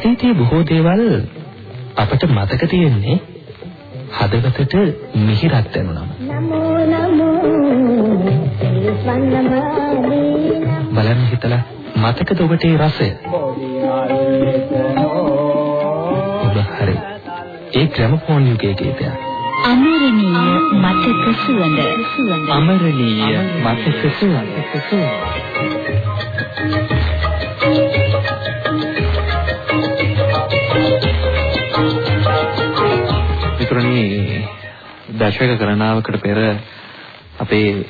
අතීතයේ බොහෝ දේවල් අපට මතක තියෙන්නේ හදවතට මිහිරක් දැනුනම. බලන්න හිතලා මතකද ඔබට ඒ රසය? ඔබ හරි. ඒ ග්‍රැමෆෝන් යුගයේ ගීතයක්. අමරණීය මතක සුවඳ සුවඳ අමරණීය මතක සුවඳ දශක ගණනාවකට පෙර අපේ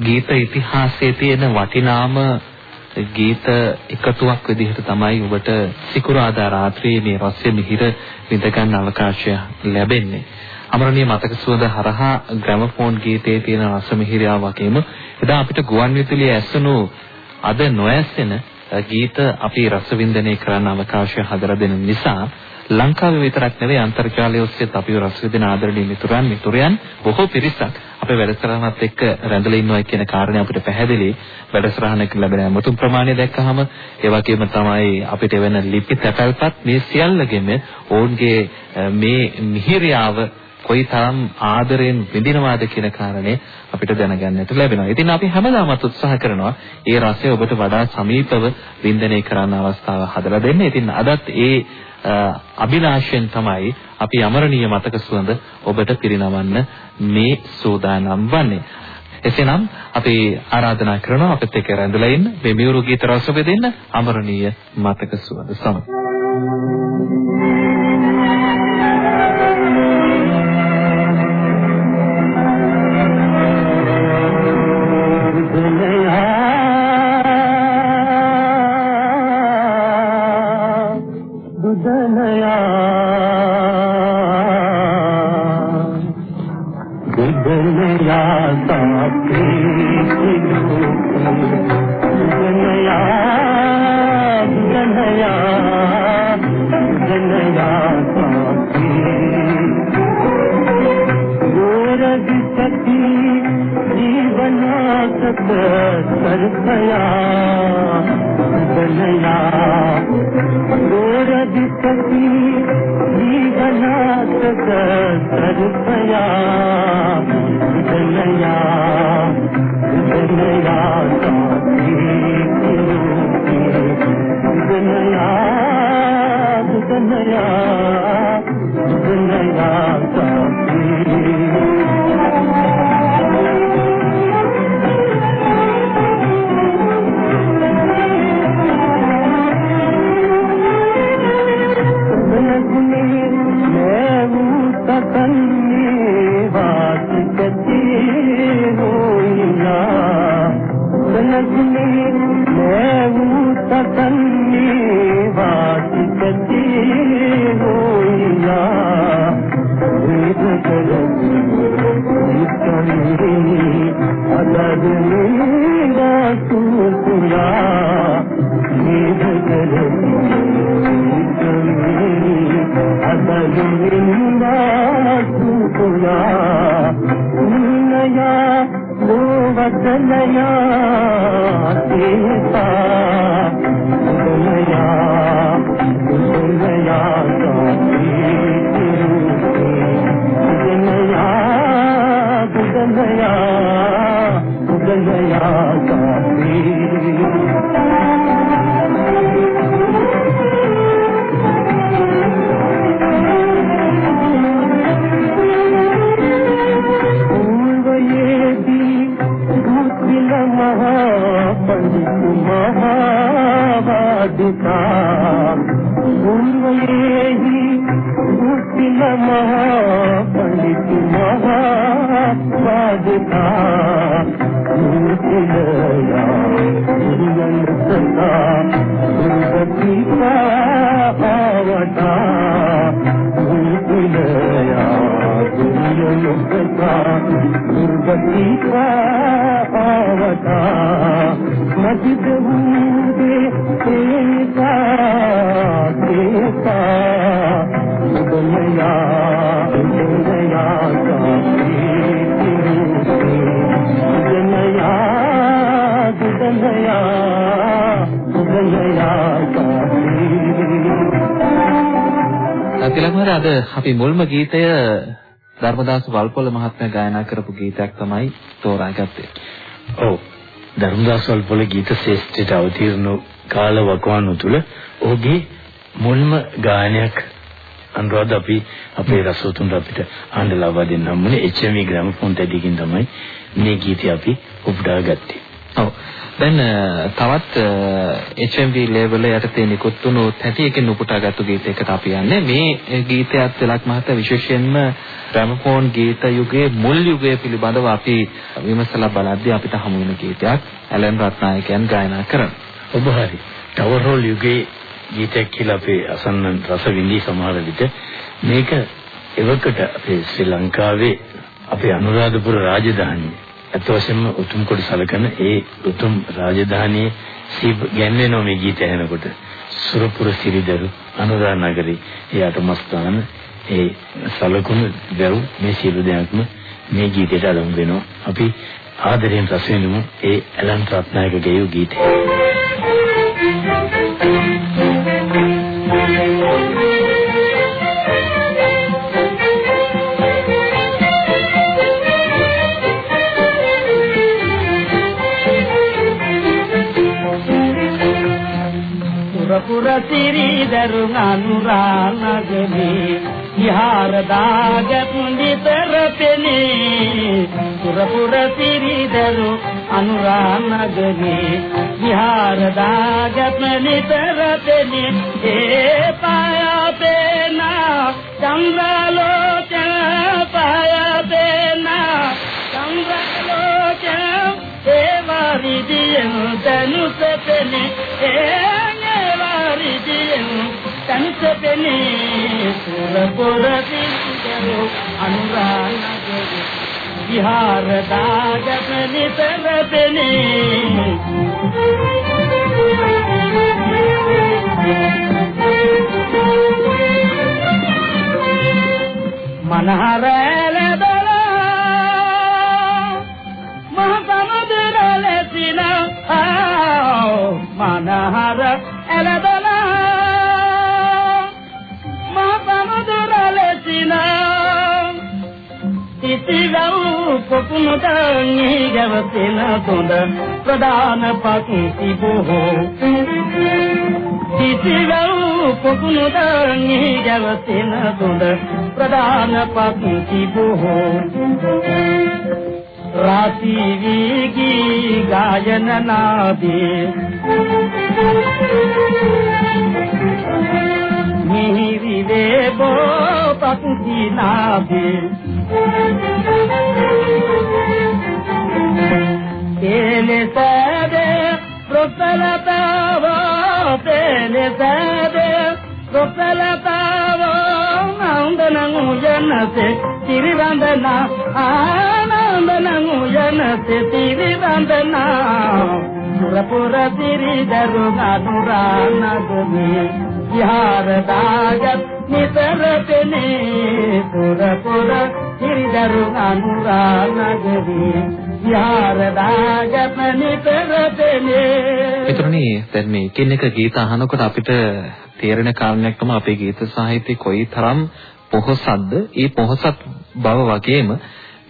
ගීත ඉතිහාසයේ තියෙන වටිනාම ගීත එකතුවක් විදිහට තමයි ඔබට සිකුරාදා රාත්‍රියේ මේ රස්‍ය මිහිර විඳ ගන්න අවකාශය ලැබෙන්නේ. අමරණීය මතක සුවඳ හරහා ග්‍රැමෆෝන් ගීතයේ තියෙන රස මිහිරියාව වගේම එදා අපිට ගුවන් විදුලියේ ඇසුණු අද නොඇසෙන ගීත අපි රස වින්දනය කරන්න අවකාශය හදලා දෙන නිසා ලංකාවේ විතරක් නෙවෙයි අන්තර්ජාලය ඔස්සේත් අපිව රස විඳින ආදරණීය මිතුරන් මිතුරයන් බොහෝ පිරිසක් අපේ වැඩසටහනත් එක්ක රැඳලා ඉන්නවා කියන කාරණේ අපිට පැහැදිලි වැඩසටහනක ලැබෙන මුතුන් ප්‍රමාණය දැක්කහම ඒ වගේම තමයි අපිට වෙන ලිපි තැපැල්පත් මේ සියල්ලගෙම ඔවුන්ගේ මේ මිහිරියාව කොයිතරම් ආදරෙන් විඳිනවාද කියන කාරණේ අපිට දැනගන්නට ලැබෙනවා. ඉතින් අපි හැමදාමත් උත්සාහ කරනවා ඒ රසය ඔබට වඩා සමීපව වින්දනය කරන්න අවස්ථාව හදලා දෙන්න. ඉතින් අදත් ඒ අභිලාෂයෙන් තමයි අපි අමරණීය මතක සුවඳ ඔබට පිරිනවන්න මේ සූදානම් වන්නේ. එසේනම් අපි ආරාධනා කරනවා අපිත් එක්ක රැඳලා ඉන්න මේ මියුරු ගීත රස විඳින්න අමරණීය මතක සුවඳ மகாபலித் மகாவாதிகா உண்மையேகி உத்தில மகாபலித் மகாவாதிகா உத்திலயா உயர்ந்ததா உங்கதிகா ஆவதா உத்திலயா உயர்ந்ததா உங்கதிகா සමග. गया गया මහරජා අද අපි මුල්ම ගීතය ධර්මදාස වල්පොල මහත්මයා ගායනා කරපු ගීතයක් තමයි තෝරාගත්තේ. ඔව්. ධර්මදාස වල්පොල ගීත ශ්‍රේෂ්ඨයට අවතීර්ණ කාල වකවානු තුල ඔහුගේ මුල්ම ගායනයක් අනුරාධ අපි අපේ රසවතුන් අපිට ආණ්ඩ ලබා දෙන්න හම්බුනේ HMV ග්‍රැමෆෝන් තැටිකින් තමයි මේ ගීතය අපි උපුටා ගත්තේ. ඔව්. දැන් තවත් HMV ලේබල් යටතේ නිකුත් වුණු තැටියකින් උපුටාගත්තු ගීතයකට අපි යන්නේ. මේ ගීතයත් තිලක් මහතා විශේෂයෙන්ම ග්‍රැමෆෝන් ගීත යුගයේ මුල් යුගය පිළිබඳව අපි විමසලා බලද්දී අපිට හමු වෙන ගීතයක් ඇලන් රත්නායකයන් ගායනා කරන. ඔබ හරි. ටවර් රෝල් යුගයේ ගීතයක් කියලා අපේ අසන්නන් රස විඳි සමහර විට මේක එවකට අපේ ශ්‍රී ලංකාවේ අපේ අනුරාධපුර රාජධානිය අත වශයෙන්ම උතුම් කොට සැලකන ඒ උතුම් රාජධානියේ සීබ ගැන්වෙනවා මේ ගීතය ඇහෙනකොට. සුරපුර සිරිදරු අනුරා නගරේ ඒ අටමස්ථාන ඒ සලකුණු දරු මේ සියලු දෙයක්ම මේ ගීතයට අලං වෙනවා. අපි ආදරයෙන් රස විඳමු ඒ ඇලන් රත්නායක ගේයු ගීතය. පුර සිරිදරු අනුරානගනේ විහාර දාගත් නිතර පෙනේ පුර පුර සිරිදරු අනුරානගනේ විහාර දාගත් නිතර පෙනේ ඒ පායපේනා චන්ද්‍රලෝක පායපේනා චන්ද්‍රලෝක ඒ වරිදියන් දනුසපෙනේ ඒ විදියෙන් තනිසපෙනේ සුර පොර පිටරෝ අනුරාණගේ විහාර දාගත නිතර පෙනේ මනහරල බලා මහ සමුද්‍ර ලෙසින මනහර ඉතිගව් පොකුණට නිගවතෙන තොඳ ප්‍රධාන පක්ති බොහෝ. ඉතිගව් පොකුණට නිගවතෙන තොඳ ප්‍රධාන පක්ති බොහෝ. රාති වීගී ගායන නාදී. මිහිරි වේබෝ පක්ති නාදී Pelesade, propelatavo, pelesade, propelatavo, nandananguyanase, tirivandana, anandananguyanase, tirivandana. Surapura tiridaru ganuranagume, viharadagat නිතර පෙනේ පුරපුර හිරිදරු අනුරානගරේ විහාරදාගත නිතර පෙනේ. ඒතරනේ දැන් මේ එකින් එක ගීත අහනකොට අපිට තේරෙන කාරණයක් තමයි අපේ ගීත සාහිත්‍ය කොයි තරම් පොහොසත්ද? ඒ පොහොසත් බව වගේම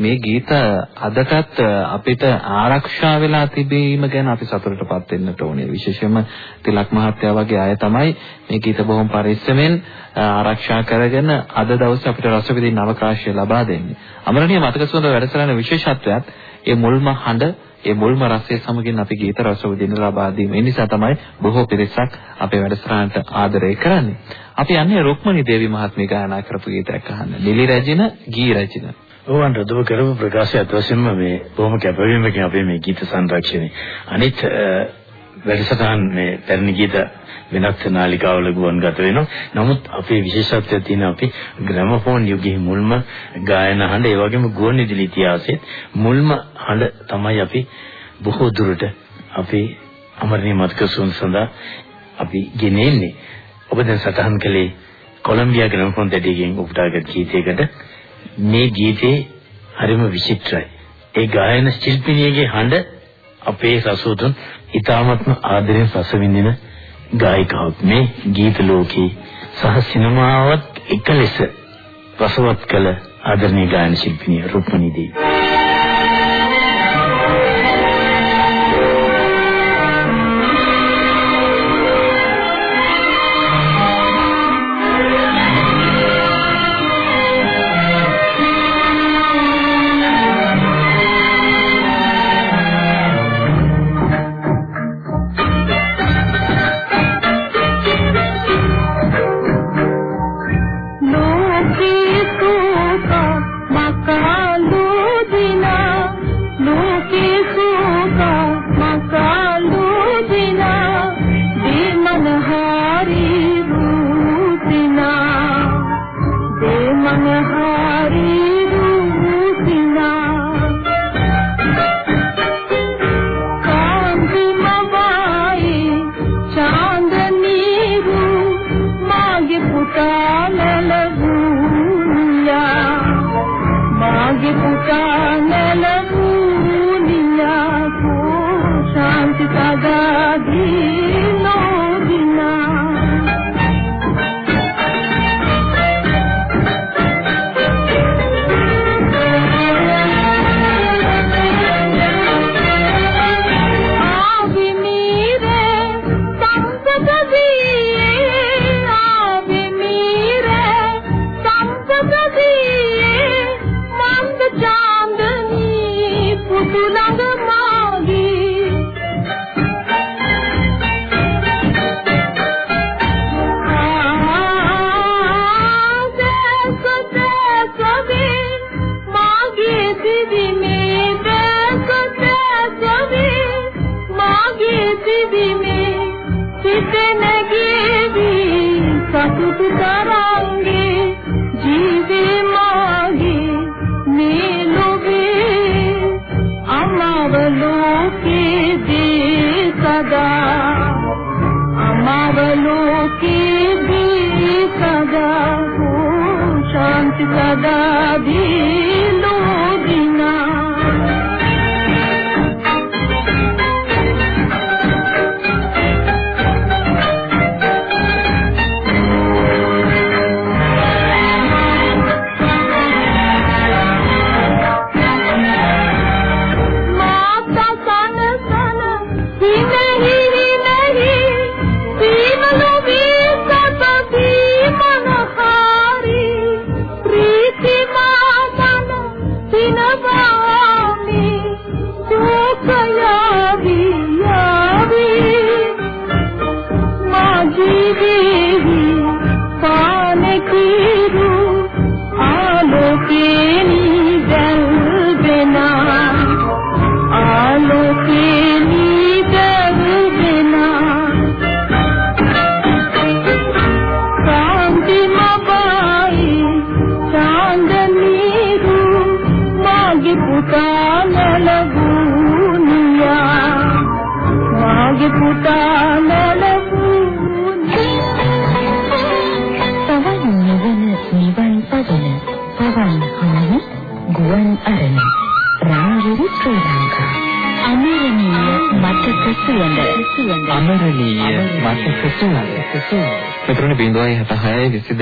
මේ ගීත අදටත් අපිට ආරක්ෂා වෙලා තිබීම ගැන අපි සතුටටපත් වෙන්නට ඕනේ. විශේෂයෙන්ම තිලක් මහත්තයා වගේ අය තමයි මේ ගීත බොහොම පරිස්සමෙන් ආරක්ෂා කරගෙන අද දවසේ අපිට රස විඳින්න අවකාශය ලබා දෙන්නේ. අමරණීය මතක සුවඳ වැඩසටහන විශේෂත්වයක් ඒ මුල්ම හඬ ඒ මුල්ම රසය සමගින් අපි ගීත රස විඳින්න ලබා දීම. ඒ නිසා තමයි බොහෝ පිරිසක් අපේ වැඩසටහනට ආදරය කරන්නේ. අපි යන්නේ රුක්මනී දේවී මහත්මිය ගායනා කරපු ගීතයක් අහන්න. ලිලි රැජින ගී රැජින ඕවන් රදව කරපු ප්‍රකාශය අත්වශයෙන්ම මේ බොහොම කැපවීමකින් අපේ මේ ගීත සංරක්ෂණය. අනිත් වැඩසටහන් මේ පැරණි ගීත වෙනත් නාලිකාවල ගුවන්ගත වෙනවා. නමුත් අපේ විශේෂත්වය තියෙන අපි ග්‍රැමෆෝන් යුගයේ මුල්ම ගායන හඬ ඒ වගේම ගුවන් විදුලි ඉතිහාසයේ මුල්ම හඬ තමයි අපි බොහෝ දුරට අපේ අමරණීය මතක සුන් සඳහා අපි ගෙනෙන්නේ. ඔබ දැන් සටහන් කළේ කොලොම්බියා ග්‍රැමෆෝන් දෙඩියකින් උපුටාගත් ගීතයකට මේ ගීතේ හරිම විචිත්‍රයි. ඒ ගායන ශිල්පිනියගේ හඬ අපේ රසූතුන් ඊ타මත්ම ආදරයෙන් රස විඳින ගායිකාවක් මේ ගීත ලෝකේ සහ සිනමාවත් එක ලෙස රසවත් කළ ආදරණීය ගායන ශිල්පිනිය රුක්මනී දේවී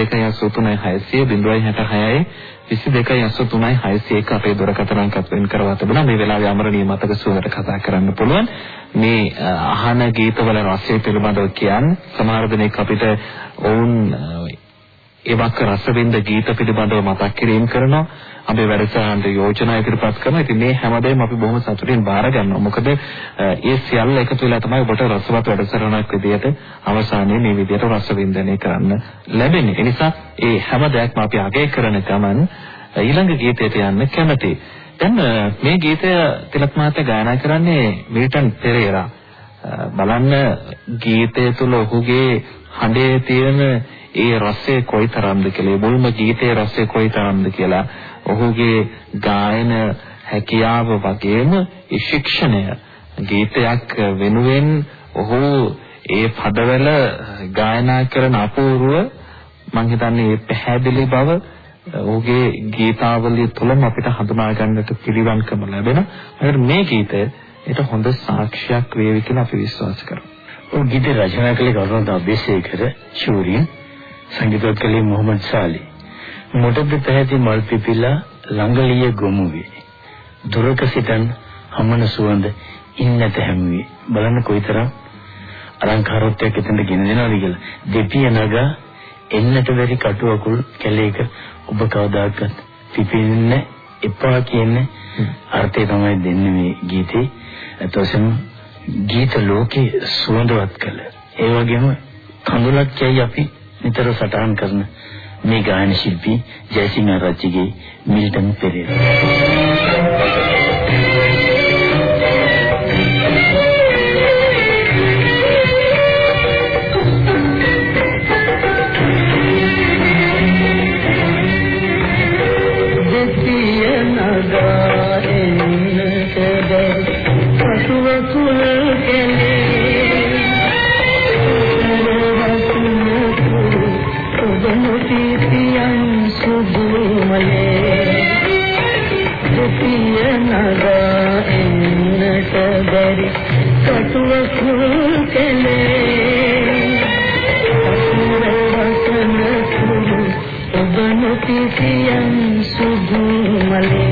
066 22 600 22 601 අපේ දුරකථන අංකත් වෙන් කරවා තිබුණා. මේ වෙලාවේ අමරණීය මතක සුවඳට කතා කරන්න පුළුවන්. මේ අහන ගීතවල රසය පිළිබඳව කියන්නේ සමහර දෙනෙක් අපිට ඔවුන් ඒවක් රසවින්ද ගීත පිළිබඳව මතක් කිරීම කරනවා. අපේ වැඩසටහනට යෝජනා ඉදිරිපත් කරනවා. ඉතින් මේ හැමදේම අපි බොහොම සතුටින් බාර ගන්නවා. මොකද ඒ සියල්ල එකතු වෙලා තමයි ඔබට රසවත් වැඩසටහනක් විදියට අවසානයේ මේ විදියට රස වින්දනය කරන්න ලැබෙන්නේ. ඒ නිසා ඒ හැම දෙයක්ම අපි අගය කරන ගමන් ඊළඟ ගීතයට යන්න කැමතියි. දැන් මේ ගීතය තිලක් මහත්තයා ගායනා කරන්නේ මිල්ටන් පෙරේරා. බලන්න ගීතය තුළ ඔහුගේ හඬේ තියෙන ඒ රසය කොයිතරම්ද කියලා, මුල්ම ගීතයේ රසය කොයිතරම්ද කියලා ඔහුගේ ගායන හැකියාව වගේම ඒ ශික්ෂණය ගීතයක් වෙනුවෙන් ඔහු ඒ පදවල ගායනා කරන අපූර්ව මම හිතන්නේ මේ පැහැදිලි බව ඔහුගේ ගීතාවලිය තුළම අපිට හඳුනා ගන්නට පිළිවන්කම ලැබෙන. ඒකට මේ ගීතය ඒට හොඳ සාක්ෂියක් වේවි කියලා අපි විශ්වාස කරමු. ඔහු ගීත රචනා කළේ කරුණාද අබේසේකර ශූරින් සංගීතවත් කලේ මොහමඩ් සාලි. මොටද පැහැති මල් පිපිලා ළඟලිය ගොමු වේ. දුරක සිටන් හමන සුවඳ ඉන්නත හැමුවේ. බලන්න කොයිතරම් අලංකාරත්වයක් එතනට ගෙන දෙනවද කියලා. දෙපිය නගා එන්නට බැරි කටු අකුල් කැලේක ඔබ කවදාකවත් පිපෙන්න එපා කියන්නේ අර්ථය තමයි දෙන්නේ මේ ගීතේ. එතකොටම ගීත ලෝකේ සුවඳවත් කළ. ඒ වගේම කඳුලක් කියයි අපි නිතර සටහන් කරන මේ ගායන ශිල්පී ජයසිංහ රච්චිගේ මිල්ටන් පෙරේරා. සිය නගා එන්නට බැරි කටුවක් කලේ අසුරවසන සුදු ඔබ නොති සියන් සුදු මලේ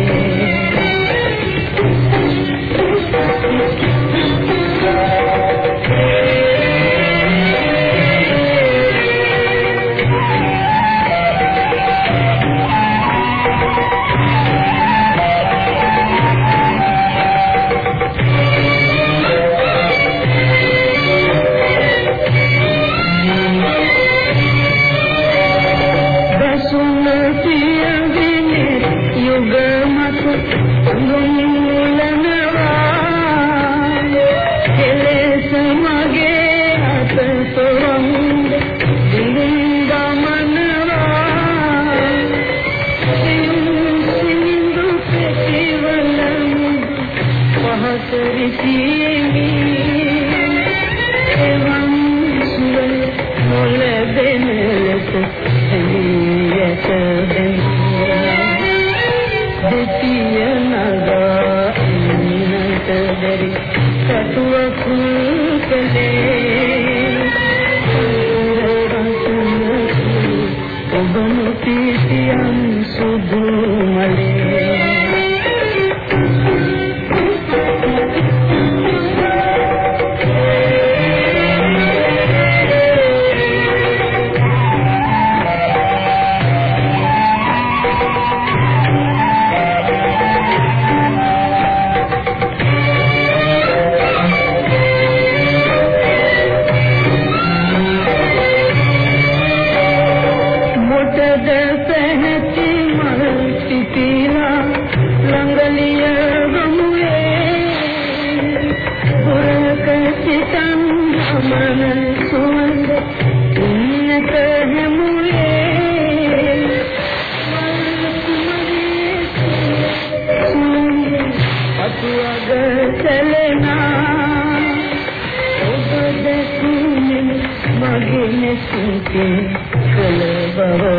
चले बाबा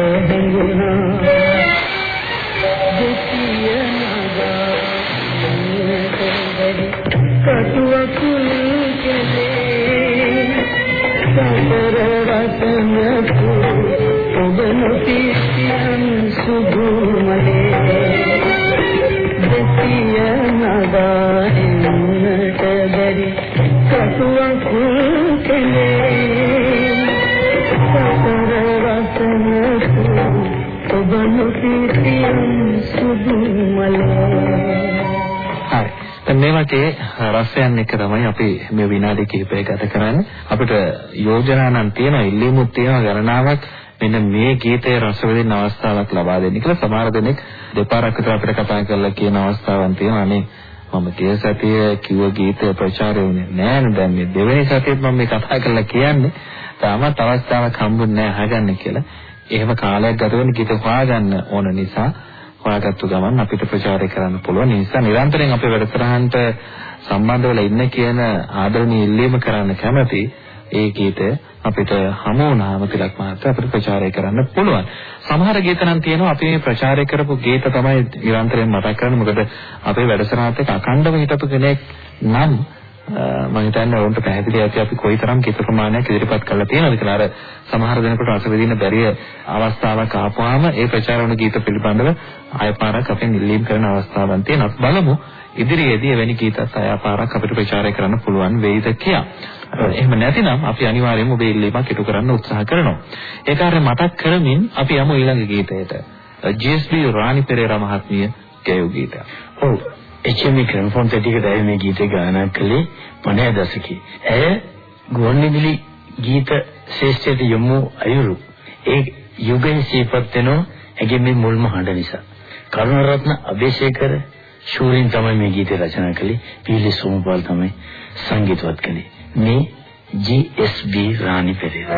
වගේ රසයන් එක තමයි අපි මේ විනාඩි කිහිපය ගත කරන්නේ. අපිට යෝජනා නම් තියෙනවා ඉල්ලීමුත් තියෙනවා ගණනාවක් මෙන්න මේ ගීතයේ රස විඳින්න අවස්ථාවක් ලබා දෙන්න කියලා සමහර දෙනෙක් දෙපාරක් විතර අපිට කතා කරලා කියන අවස්ථාවන් තියෙනවා. අනේ මම ගිය සතියේ කිව්ව ගීතය ප්‍රචාරය වුණේ නෑනේ දැන් මේ දෙවෙනි සතියේත් මම මේ කතා කරලා කියන්නේ තාමත් අවස්ථාවක් හම්බුන්නේ නෑ අහගන්න කියලා. එහෙම කාලයක් ගත වෙන ගීත හොයාගන්න ඕන නිසා හොයාගත්තු ගමන් අපිට ප්‍රචාරය කරන්න පුළුවන්. ඒ නිසා නිරන්තරයෙන් අපේ වැඩසටහනට සම්බන්ධ වෙලා ඉන්න කියන ආදරණීය ඉල්ලීම කරන්න කැමැති ඒ ගීතය අපිට හමු වුණාම තිලක් මහත්තයා අපිට ප්‍රචාරය කරන්න පුළුවන්. සමහර ගීත නම් තියෙනවා අපි මේ ප්‍රචාරය කරපු ගීත තමයි නිරන්තරයෙන් මතක් කරන්නේ. මොකද අපේ වැඩසටහනත් එක්ක අඛණ්ඩව හිටපු කෙනෙක් නම් මම හිතන්නේ ඔවුන්ට පැහැදිලි ඇති අපි කොයිතරම් කිත ප්‍රමාණයක් ඉදිරිපත් කරලා තියෙනවද කියලා. අර සමහර දෙනෙකුට රස විඳින්න බැරි අවස්ථාවක් ආපුවාම ඒ ප්‍රචාර වන ගීත පිළිබඳව ආයපාරක් අපෙන් ඉල්ලීම් කරන අවස්ථාවක් තියෙනවා. බලමු ඉදිරියේදී එවැනි ගීතත් ආයපාරක් අපිට ප්‍රචාරය කරන්න පුළුවන් වෙයිද කියලා. එහෙම නැතිනම් අපි අනිවාර්යයෙන්ම ඔබේ ඉල්ලීමක් ඉටු කරන්න උත්සාහ කරනවා. ඒ කාර්ය මතක් කරමින් අපි යමු ඊළඟ ගීතයට. ජී.එස්.බී. රාණි පෙරේරා මහත්මිය ගැයූ ගීතයක්. ඔව් එච්.එම්. ක්‍රමෆෝන් තටිකට ඇය මේ ගීතය ගායනා කළේ 50 දශකයේ. ඇය ගුවන්විදුලි ගීත ශ්‍රේෂ්ඨයට යොමු අයුරු ඒ යුගයේ සිපත් වෙනවා ඇගේ මේ මුල්ම හඬ නිසා. කරුණාරත්න අබේසේකර ශූරින් තමයි මේ ගීතය රචනා කළේ. පීලි සෝමපාල් තමයි සංගීතවත් කළේ. මේ ජී.එස්.බී. රාණි පෙරේරා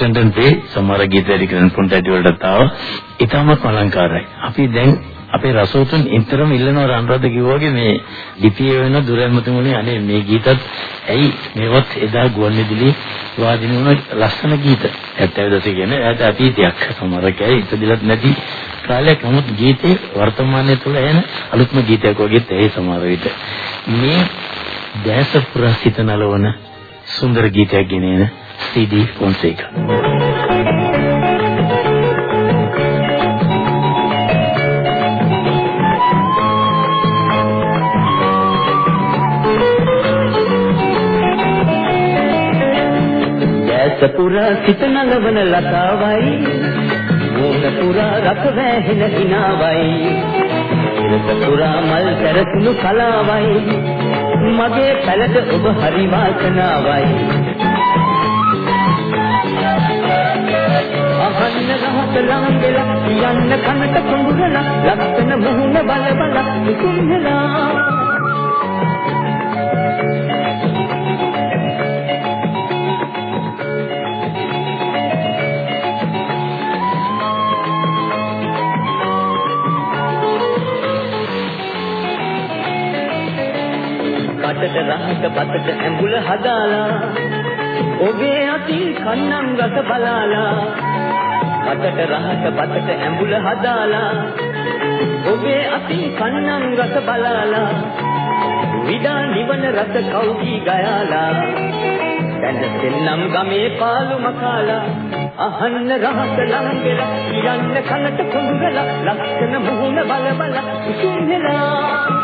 රෙක්ස්ටන්ටන් පේ සමහර ගීත රිකරන් පොන්ට ඇටි වලට ආව. ඊටමත් අලංකාරයි. අපි දැන් අපේ රසෝතුන් ඉතරම ඉල්ලනවා රන්රද්ද කිව්වාගේ මේ ලිපිය වෙන දුරැමතුමුනේ අනේ මේ ගීතත් ඇයි මේවත් එදා ගුවන්විදුලි වාදින වුණ ලස්සන ගීත. 70 දශකයේ කියන එයාට අතීතයක්. සමහරකයි ඉපදිලත් නැති කාලයක්. නමුත් ගීතේ වර්තමානයේ තුල එන අලුත්ම ගීතයක් වගේ තේ සමහර විට. මේ දැස පුරසිත නලවන සුන්දර ගීතයක් ගෙනෙන CD Fonseca. සපුරා සිත නලවන ලතාවයි මෝහ පුරා රස වැහෙන හිනාවයි සපුරා මල් පෙරතුණු කලාවයි මගේ පැලට ඔබ හරි වාසනාවයි අහන්න රහත ලාංගෙලා කියන්න කනට කුඹුරලා ලස්සන මුහුණ බල බල කුඹුරලා පතට රහක පතට ඇඹුල හදාලා ඔබේ අතින් කන්නම් රස බලාලා. මටට රහට බතට ඇඹුල හදාලා ඔබේ අතින් කන්නම් රස බලාලා විඩා නිවන රස කවුකී ගයාලා. දැන් දෙන්නම් ගමේ පාලු මකාලා අහන්න රහස ළඟලා කියන්න කනට කොඳුරලා ලක්ෂණ මුහුණ බල බල උසුම්හෙලා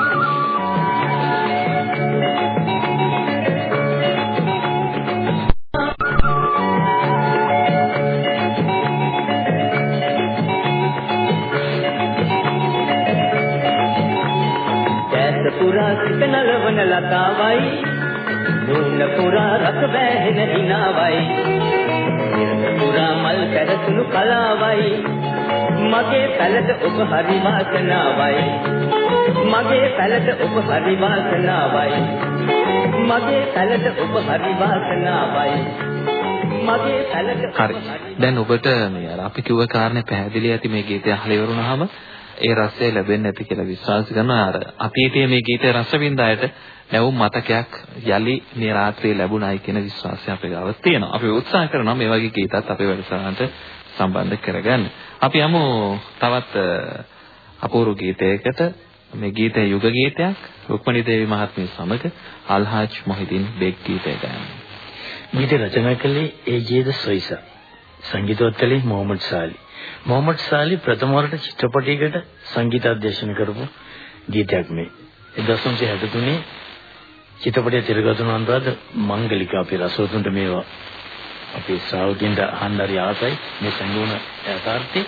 සිත නලවන ලතාවයි. මූණ පුරා රස බෑහෙන හිනාවයි පුරා මල් පැරසුණු කලාවයි. මගේ පැලට ඔබ හරි වාසනාවයි. මගේ පැලට ඔබ හරි වාසනාවයි. මගේ පැලට ඔබ හරි වාසනාවයි. හරි. දැන් ඔබට මේ අර අපි කිව්ව කාරණේ පැහැදිලි ඇති මේ ගීතය අහලා ඉවරුනහම ඒ රසය ලැබෙන්නේ නැති කියලා විශ්වාස කරනවා අර අතීතයේ මේ ගීතය රස විඳායට නැවුම් මතකයක් යලි මේ රාත්‍රියේ ලැබුණයි කියන විශ්වාසය අපේ ගාව තියෙනවා. අපි උත්සාහ කරනවා මේ වගේ ගීතත් අපේ වැඩසටහනට සම්බන්ධ කරගන්න. අපි යමු තවත් අපූර්ව ගීතයකට මේ ගීතය යුග ගීතයක් රුක්මනී දේවී මහත්මිය සමග අල්හාජ් මොහිදින් බෙක් ගීතය ගායනා. ගීත රචනා කළේ ඒ.ජේ.ද සොයිසා. සංගීතවත් කළේ මොහමඩ් සාලි. මොහමඩ් සාලි ප්‍රථම වරට චිත්‍රපටයකට සංගීත අධ්‍යක්ෂණය කරපු ගීතයක් මේ. 1963 චිත්‍රපටයේ තිරගතුන අන්තරාද මංගලිකා අපේ රසවතුන්ට මේවා අපේ ශ්‍රාවකින්ට අහන්න හරි ආසයි. මේ සංගුණ යථාර්ථේ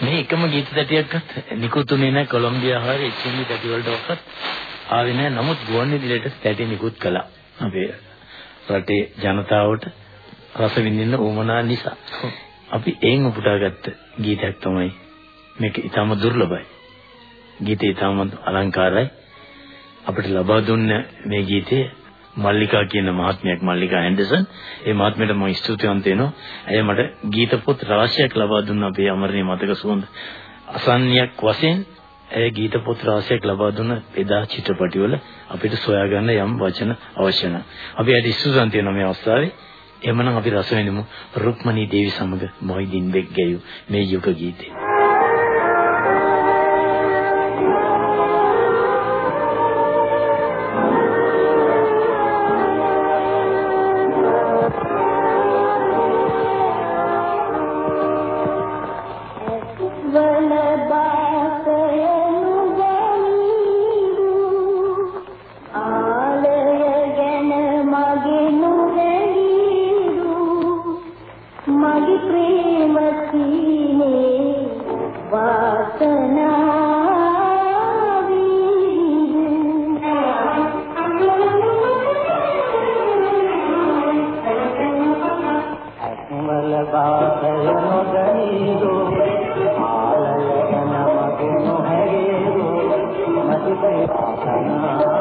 මේ එකම ගීත තැටියක්වත් නිකුත්ුනේ නැහැ. කොලොම්බියා හරි එච්.එම්.වි තැටි වලටවත් ආවේ නැහැ. නමුත් ගුවන්විදුලියට තැටි නිකුත් කළා. අපේ රටේ ජනතාවට රස විඳින්න උවමනා නිසා. අපි එයින් උපුටාගත්ත ගීතයක් තමයි මේක ඊටම දුර්ලභයි ගීතය ඊටම අලංකාරයි අපිට ලබා දුන්න මේ ගීතේ මල්ලිකා කියන මහත්මියක් මල්ලිකා ඇන්ඩර්සන් ඒ මහත්මියට මම ස්තුතිවන්ත වෙනවා. ඇය මට ගීත පොත් රාශියක් ලබා දුන්න අපේ අමරණීය මතක සුවඳ අසන්නියක් වශයෙන් ඇය ගීත පොත් රාශියක් ලබා දුන්න එදා චිත්‍රපටිවල අපිට සොයාගන්න යම් වචන අවශ්‍ය නැහැ. අපි ඇයට ස්තුතිවන්ත වෙනවා මේ අවස්ථාවේ. එhmenan අපි රස වෙනමු රුක්මනී දේවි සමග මොහිදින් බෙක් ගැයූ මේ යුග ගීතේ. कलो घरेरो मालो घो देवा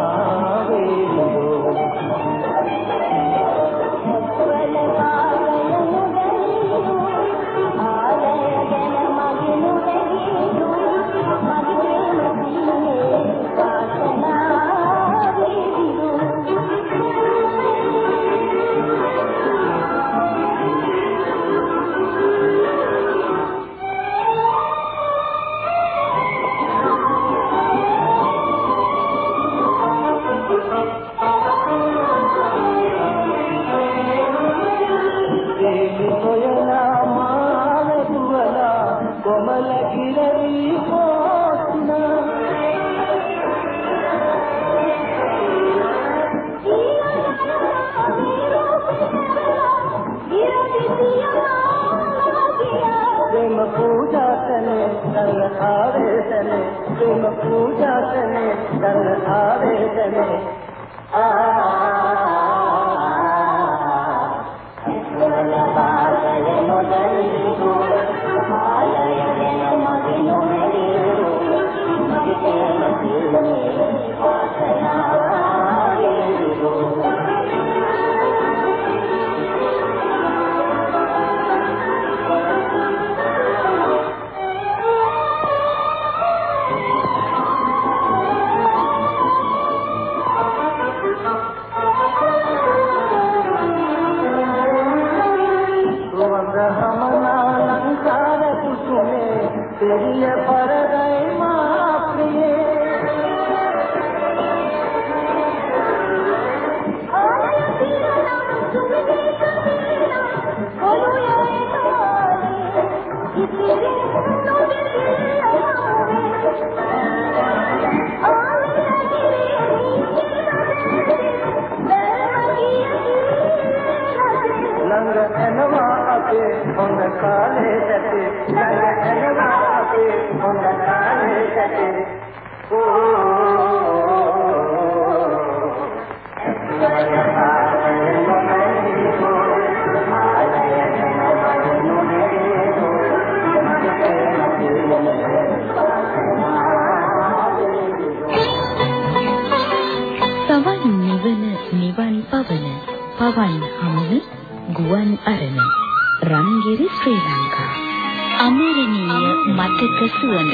අමරණීය මතක සුවඳ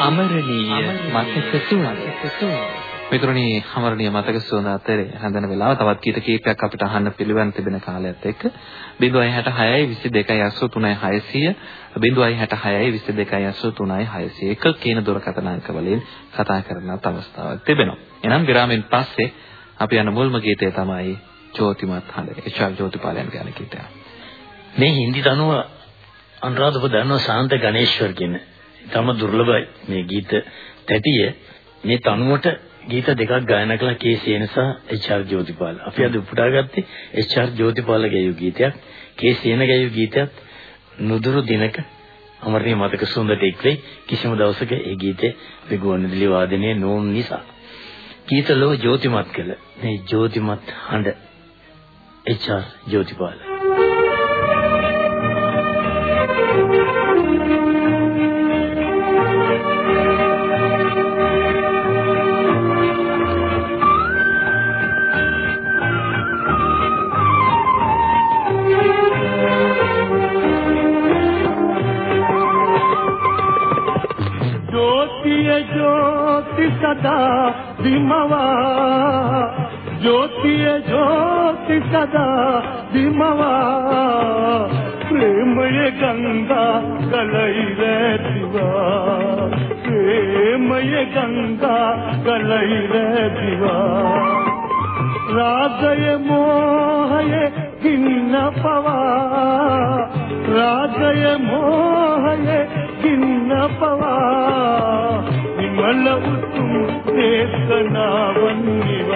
අමරණීය මතක සුවඳ මිතුරනි අමරණීය මතක සුවඳ අතරේ හඳන වෙලාව තවත් කීත කීපයක් අපිට අහන්න පිළිවන් තිබෙන කාලයත් එක්ක 066 22 83600 066 22 83601 කියන දුරකථන අංක වලින් කතා කරනත් අවස්ථාවක් තිබෙනවා. එනම් විරාමෙන් පස්සේ අපි යන මුල්ම ගීතය තමයි ජෝතිමත් හඬ. එච්.ආර්. ජෝතිපාලයන් ගාන ගීතය. මේ හින්දි තනුව අනුරාධපුර දන්නවා ශාන්ත ගණේශ්වර කියන තම දුර්ලභයි මේ ගීත තැටිය මේ තනුවට ගීත දෙකක් ගායනා කළ කේ සේනසා එච්.ආර්. ජෝතිපාල. අපි අද උපුටාගත්තේ එච්.ආර්. ජෝතිපාල ගැයූ ගීතයක්. කේ සේන ගැයූ ගීතයක් නුදුරු දිනක අමරණීය මතක සුන්දරට එක්වේ කිසිම දවසක ඒ ගීතේ විගුවන්විදුලි වාදනයේ නොවුන් නිසා ගීතලෝ ජෝතිමත් කළ මේ ජෝතිමත් හඬ එච්.ආර්. ජෝතිපාල ಸದಾ ದಿಮವಾ ಪ್ರೇಮಯ ಗಂಧ ಕಲೈರೆ ದಿವಾ ಪ್ರೇಮಯ ಗಂಧ ಕಲೈರೆ ದಿವಾ ರಾಜಯ ಮೋಹಯ ಕಿನ್ನ ಪವಾ ರಾಜಯ ಮೋಹಯ ಕಿನ್ನ ಪವಾ ಮಲವು ೇತನವನ್ನಿವ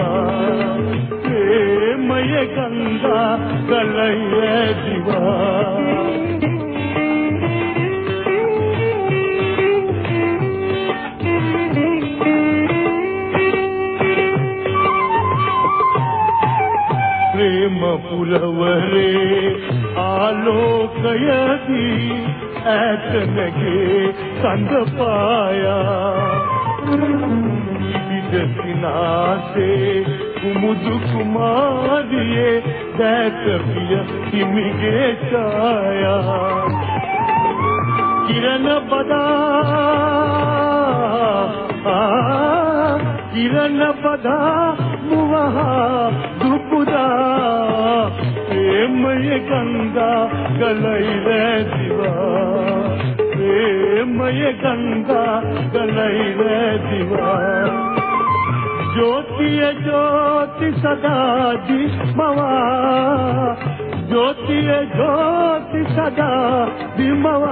ಪ್ರೇಮಯ ಗಂಧ ಕಲಯ ದಿವ ಪ್ರೇಮ ಪುಲವರೇ ಆಲೋಕಯದಿ ඈත නැගේ සඳ පායා විවිධ සිනාසේ කුමුදු කුමාරියේ දැක පිය හිමිගේ ඡායා. කිරණ බදා කිරණ බදා මුවහා දුපුදා. ප්‍රේමය ගංගා ಗಲೈಲೆ ಶಿವ ಪ್ರೇಮಯ ಗಂಧ ಗಲೈಲೆ ಶಿವ ಜ್ಯೋತಿಯ ಜ್ಯೋತಿ ಸದಾ ದಿಮವ ಜ್ಯೋತಿಯ ಜ್ಯೋತಿ ಸದಾ ದಿಮವ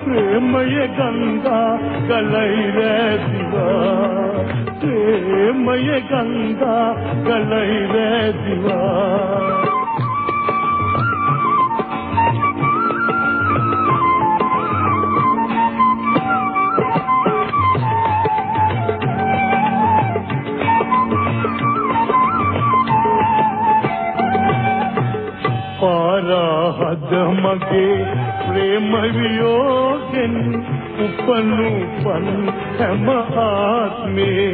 ಪ್ರೇಮಯ ಗಂಧ ಗಲೈಲೆ ಶಿವ ಪ್ರೇಮಯ ಗಂಧ ಗಲೈಲೆ ಶಿವ මගේ ප්‍රේම වියෝගෙන් උපනු පන් හැම ආත්මේ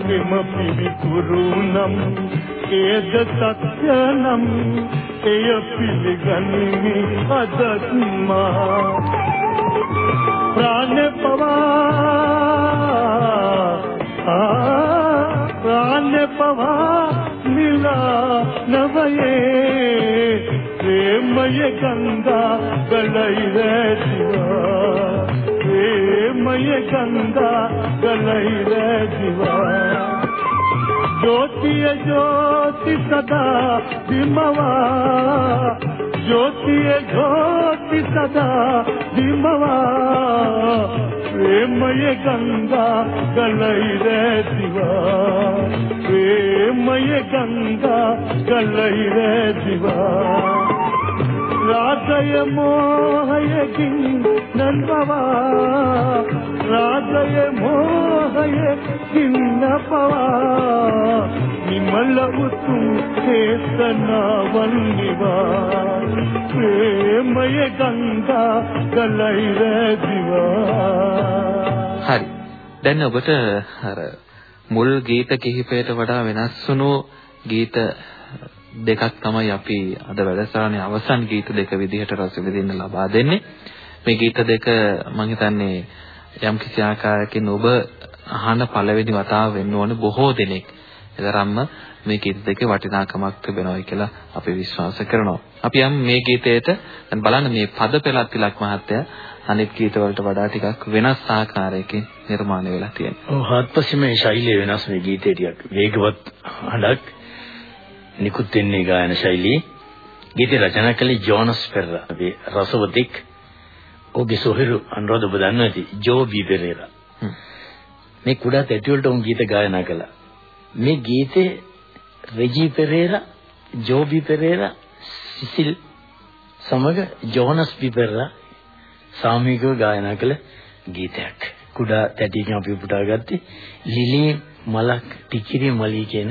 ප්‍රේම පිවිතුරු නම් ඒද සත්‍ය නම් එය පිළිගනිමි අදත් මා ප්‍රාණ පවා ආ ප්‍රාණ පවා මිලා නවයේ प्रेमय गंगा गलई रे दिवा प्रेमय गंगा गलई रे दिवा ज्योतिय ज्योति सदा दिमवा ज्योतिय ज्योति सदा दिमवा प्रेमय गंगा गलई रे दिवा प्रेमय ರಾಧಯ ಮೋಹಯಗಿನ್ ನನ್ಪವಾ ರಾಧಯ ಮೋಹಯ ಕಿನ್ನಪವಾ ನಿಮ್ಮಲ್ಲವು ತುಂಬೇತನವನ್ನಿವಾ ಪ್ರೇಮಯ ಗಂಗಾ ಕಲೈರ ದಿವಾ හරි. දැන් ඔබට අර මුල් ගීත කිහිපයට වඩා වෙනස් වුණු ගීත දෙකක් තමයි අපි අද වැඩසටහනේ අවසන් ගීත දෙක විදිහට රස විඳින්න ලබා දෙන්නේ. මේ ගීත දෙක මම හිතන්නේ යම් කිසි ආකාරයකින් ඔබ අහන පළවෙනි වතාව වෙන්න ඕනේ බොහෝ දෙනෙක්. ඒතරම්ම මේ ගීත දෙකේ වටිනාකමක් තිබෙනවා කියලා අපි විශ්වාස කරනවා. අපි යම් මේ ගීතයට දැන් බලන්න මේ පද පෙළක් තිලක් මහත්තයා අනිත් ගීත වලට වඩා ටිකක් වෙනස් ආකාරයකින් නිර්මාණය වෙලා තියෙනවා. ඔව් හත්පසෙම මේ ශෛලිය වෙනස් මේ ගීතේ ටිකක් වේගවත් හඬක් නිකුත් වෙන්නේ ගායන ශෛලියේ. ගීතේ රචනා කළේ ජෝනස් පෙරරා. මේ රසවතික් ඔහුගේ සොහිරු අනුරාධ ඔබ දන්නවා ඇති ජෝ බී පෙරේරා. මේ කුඩා තැටි වලට උන් ගීත ගායනා කළා. මේ ගීතේ රෙජි පෙරේරා, ජෝ බී පෙරේරා, සිසිල් සමග ජෝනස් බී පෙරේරා සාමූහිකව ගායනා කළ ගීතයක්. කුඩා තැටිකින් අපි උපුටා ගත්තේ ලිලි මලක් ටිකිරි මලී කියන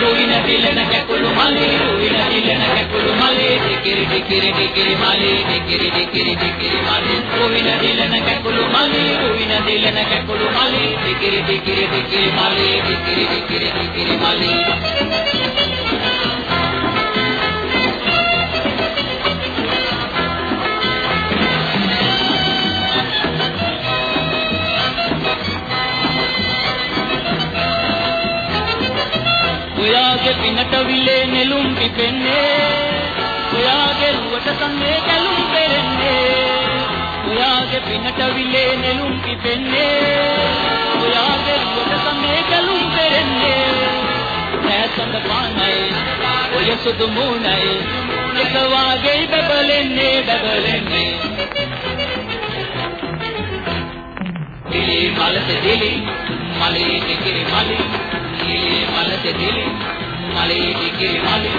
රුවින දිලන කැකුළු මලේ රුවින දිලන කැකුළු මලේ ටිකිරි ටිකිරි ටිකිරි මලේ ටිකිරි ටිකිරි ටිකිරි මලේ රුවින දිලන කැකුළු මලේ රුවින දිලන කැකුළු මලේ ටිකිරි ටිකිරි ටිකිරි මලේ ටිකිරි ටිකිරි ටිකිරි මලේ ඔයාගේ පිනට විලේ නෙළුම් පිපෙන්නේ. ඔයාගේ රුවට සම්මේ කැලුම් පෙරෙන්නේ. ඔයාගේ පිනට විලේ නෙළුම් පිපෙන්නේ. ඔයාගේ රුවට සම්මේ කැලුම් පෙරෙන්නේ. නැසඳ පානයි ඔය සුදු මුණයි. එක වාගේ බබලෙන්නේ බබලෙන්නේ. දිලි මලත දිලි මලේ ටිකිරි මලේ. දිලි මලත දිලි මලේ ටිකිරි මලේ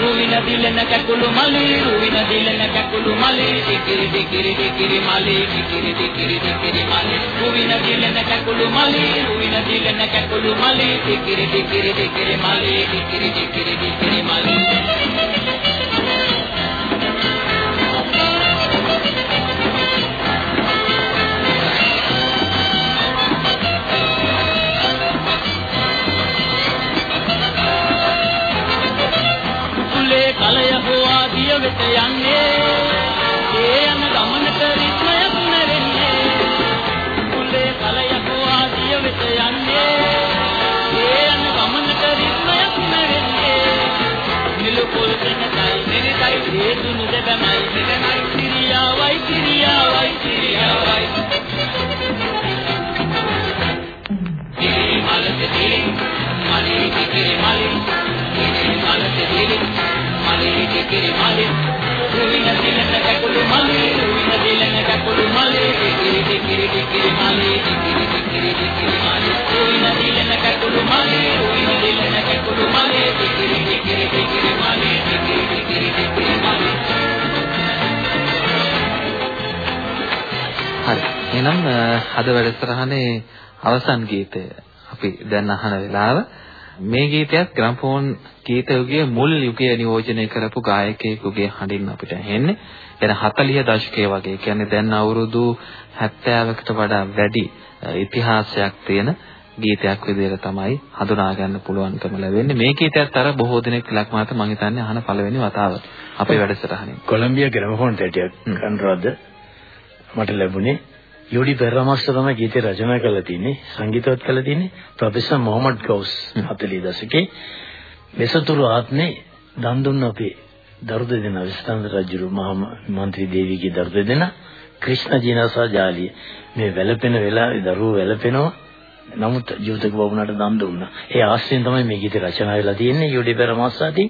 රුවින දිලන කකුළු මලේ රුවින දිලන කකුළු මලේ ටිකිරි ටිකිරි ටිකිරි මලේ ටිකිරි ටිකිරි ටිකිරි මලේ රුවින දිලන කකුළු මලේ රුවින දිලන කකුළු මලේ ටිකිරි ටිකිරි ටිකිරි මලේ ටිකිරි ටිකිරි ටිකිරි මලේ වෙත යන්නේ. ඒ යන ගමනට රිද්මයක් නැරෙන්නේ කුලේ කලය හොවා දිය වෙත යන්නේ. ඒ යන ගමනට රිද්මයක් නැරෙන්නේ නිලු පොල් දෙනයි නිරිතයි ඒ දුනු දෙබමයි දෙනයි කිරියාවයි කිරියාවයි කිරියාවයි. කිරි මලක දිලි මලි කිරි මලි කිරි මලක දිලි. මලි කිරි මලි. රුවින දිලන කකුළු මලි රුවින දිලන කකුළු මලි. කිරි කිරි කිරි මලි. කිරි කිරි කිරි මලි. රුවින දිලන කකුළු මලි රුවින දිලන කකුළු මලි. කිරි කිරි කිරි මලි. කිරි කිරි කිරි මලි. හරි. එහෙනම් අ, අද වැඩසටහනේ අවසන් ගීතය අපි දැන් අහන වෙලාව. මේ ගීතයත් ග්‍රැම්ෆෝන් ගීත යුගයේ මුල් යුගයේ නියෝජනය කරපු ගායකයෙකුගේ හඬින් අපිට ඇහෙන්නේ. එන 40 දශකයේ වගේ. කියන්නේ දැන් අවුරුදු 70කට වඩා වැඩි අ, ඉතිහාසයක් තියෙන ගීතයක් විදිහට තමයි හඳුනා ගන්න පුළුවන්කම ලැබෙන්නේ. මේ ගීතයත් අර බොහෝ දිනක් ඉලක්ක මාත මම හිතන්නේ අහන පළවෙනි වතාව අපේ වැඩසටහනේ. කොලොම්බියා ග්‍රැමෆෝන් තැටියක් කන්රාද මට ලැබුණේ යෝඩි පෙරමාස්ටර් තමයි ගීතය රචනා කරලා තින්නේ සංගීතවත් කරලා තින්නේ ප්‍රොෆෙසර් මොහමඩ් ගවුස් 40 දශකේ. මෙසතුරු ආත්මේ දන් දුන්න අපේ දරු දෙදෙනා විස්තන්ද රජු මහා මන්ත්‍රී දේවිගේ දරු දෙදෙනා ක්‍රිෂ්ණ ජීනසා ජාලිය. මේ වැළපෙන වෙලාවේ දරුවෝ වැළපෙනවා. නමුත් ජීවිතක බවුණාට දන් දුන්නා. ඒ ආශ්‍රයෙන් තමයි මේ ගීතය රචනා වෙලා තියෙන්නේ. යෝඩි පෙරමාස්ටර්දී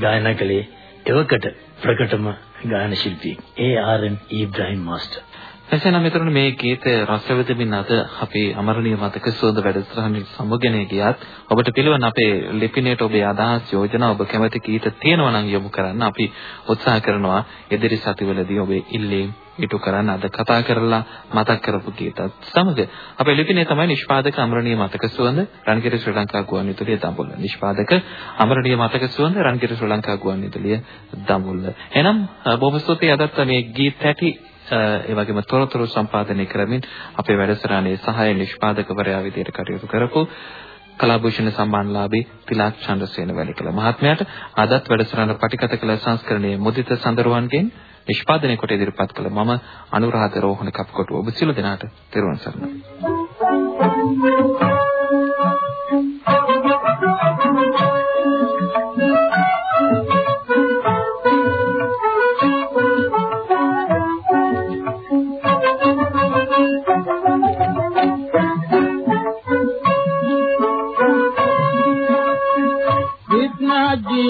ගායනා කළේ එවකට ප්‍රකටම ගායන ශිල්පී ඒ ආර්.එම්. ඉබ්‍රාහිම් මාස්ටර් එසේනම් මෙතන මේ ගීතය රසවිඳමින් අද අපේ අමරණීය මතක සුවඳ වැඩසටහනින් සමුගෙන ගියත් ඔබට පිළිවන් අපේ ලිපිනයට ඔබේ අදහස් යෝජනා ඔබ කැමති ගීත තියෙනවා නම් යොමු කරන්න අපි උත්සාහ කරනවා ඉදිරි සතිවලදී ඔබේ ඉල්ලීම් ඉටු කරන්න. අද කතා කරලා මතක් කරපු ගීතත් සමග අපේ ලිපිනේ තමයි නිෂ්පාදක අමරණීය මතක සුවඳ රන්ගිරි ශ්‍රී ලංකා ගුවන්විදුලිය දඹුල්ල. නිෂ්පාදක අමරණීය මතක සුවඳ රන්ගිරි ශ්‍රී ලංකා ගුවන්විදුලිය දඹුල්ල. එහෙනම් බොහොම ස්තුතියි. අදත් මේ ගීත ඇටි ඒ වගේම තොරතුරු සම්පාදනය කරමින් අපේ වැඩසටහනේ සහාය නිෂ්පාදකවරයා විදිහට කටයුතු කරපු කලාභූෂණ සම්මානලාභී තිලක් චන්ද්‍රසේන වැලිකල මහත්මයාට අදත් වැඩසටහන පටිගත කළ සංස්කරණයේ මුදිත සඳරුවන්ගෙන් නිෂ්පාදනය කොට ඉදිරිපත් කළ මම අනුරාධ රෝහණ කප්කොටුව ඔබ සියලු දෙනාට තෙරුවන් සරණයි.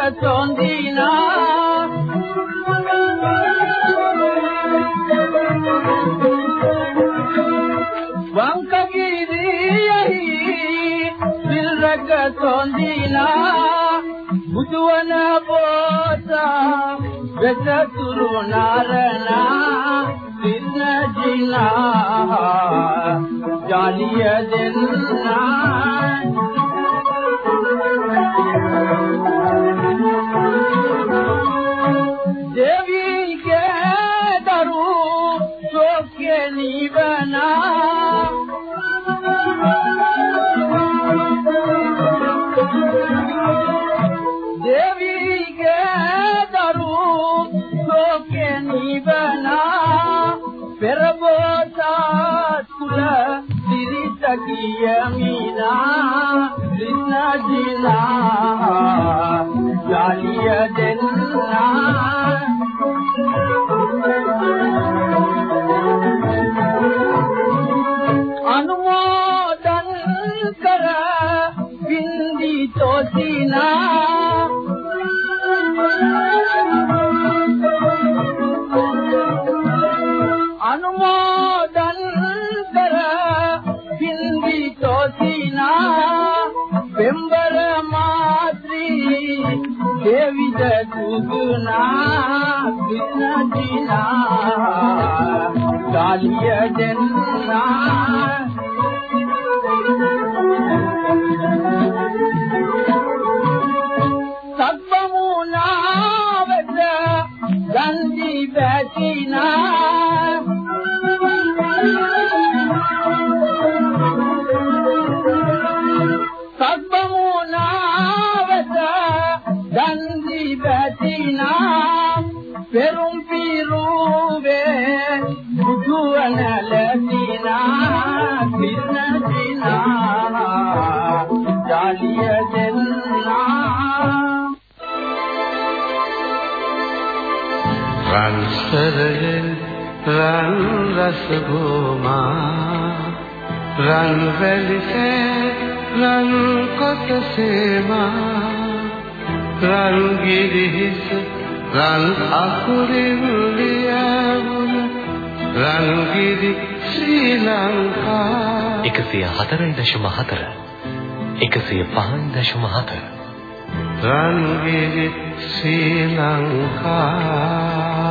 न त न पैसा तुरो नार जी नालीहन चालीह දෙවිද සුදුනා කෘෂ්ණ දිනා කාලිය දෙන්නා රන්සරයෙන් රන් රස ගෝමා රන් වැලිසේ රන් කොටසේමා රන් ගිරිහිස රන් අකුරින් ලියවුන රන්ගිරි ශ්‍රී ලංකා. 104.4 105.4 රන්ගිරි ශ්‍රී ලංකා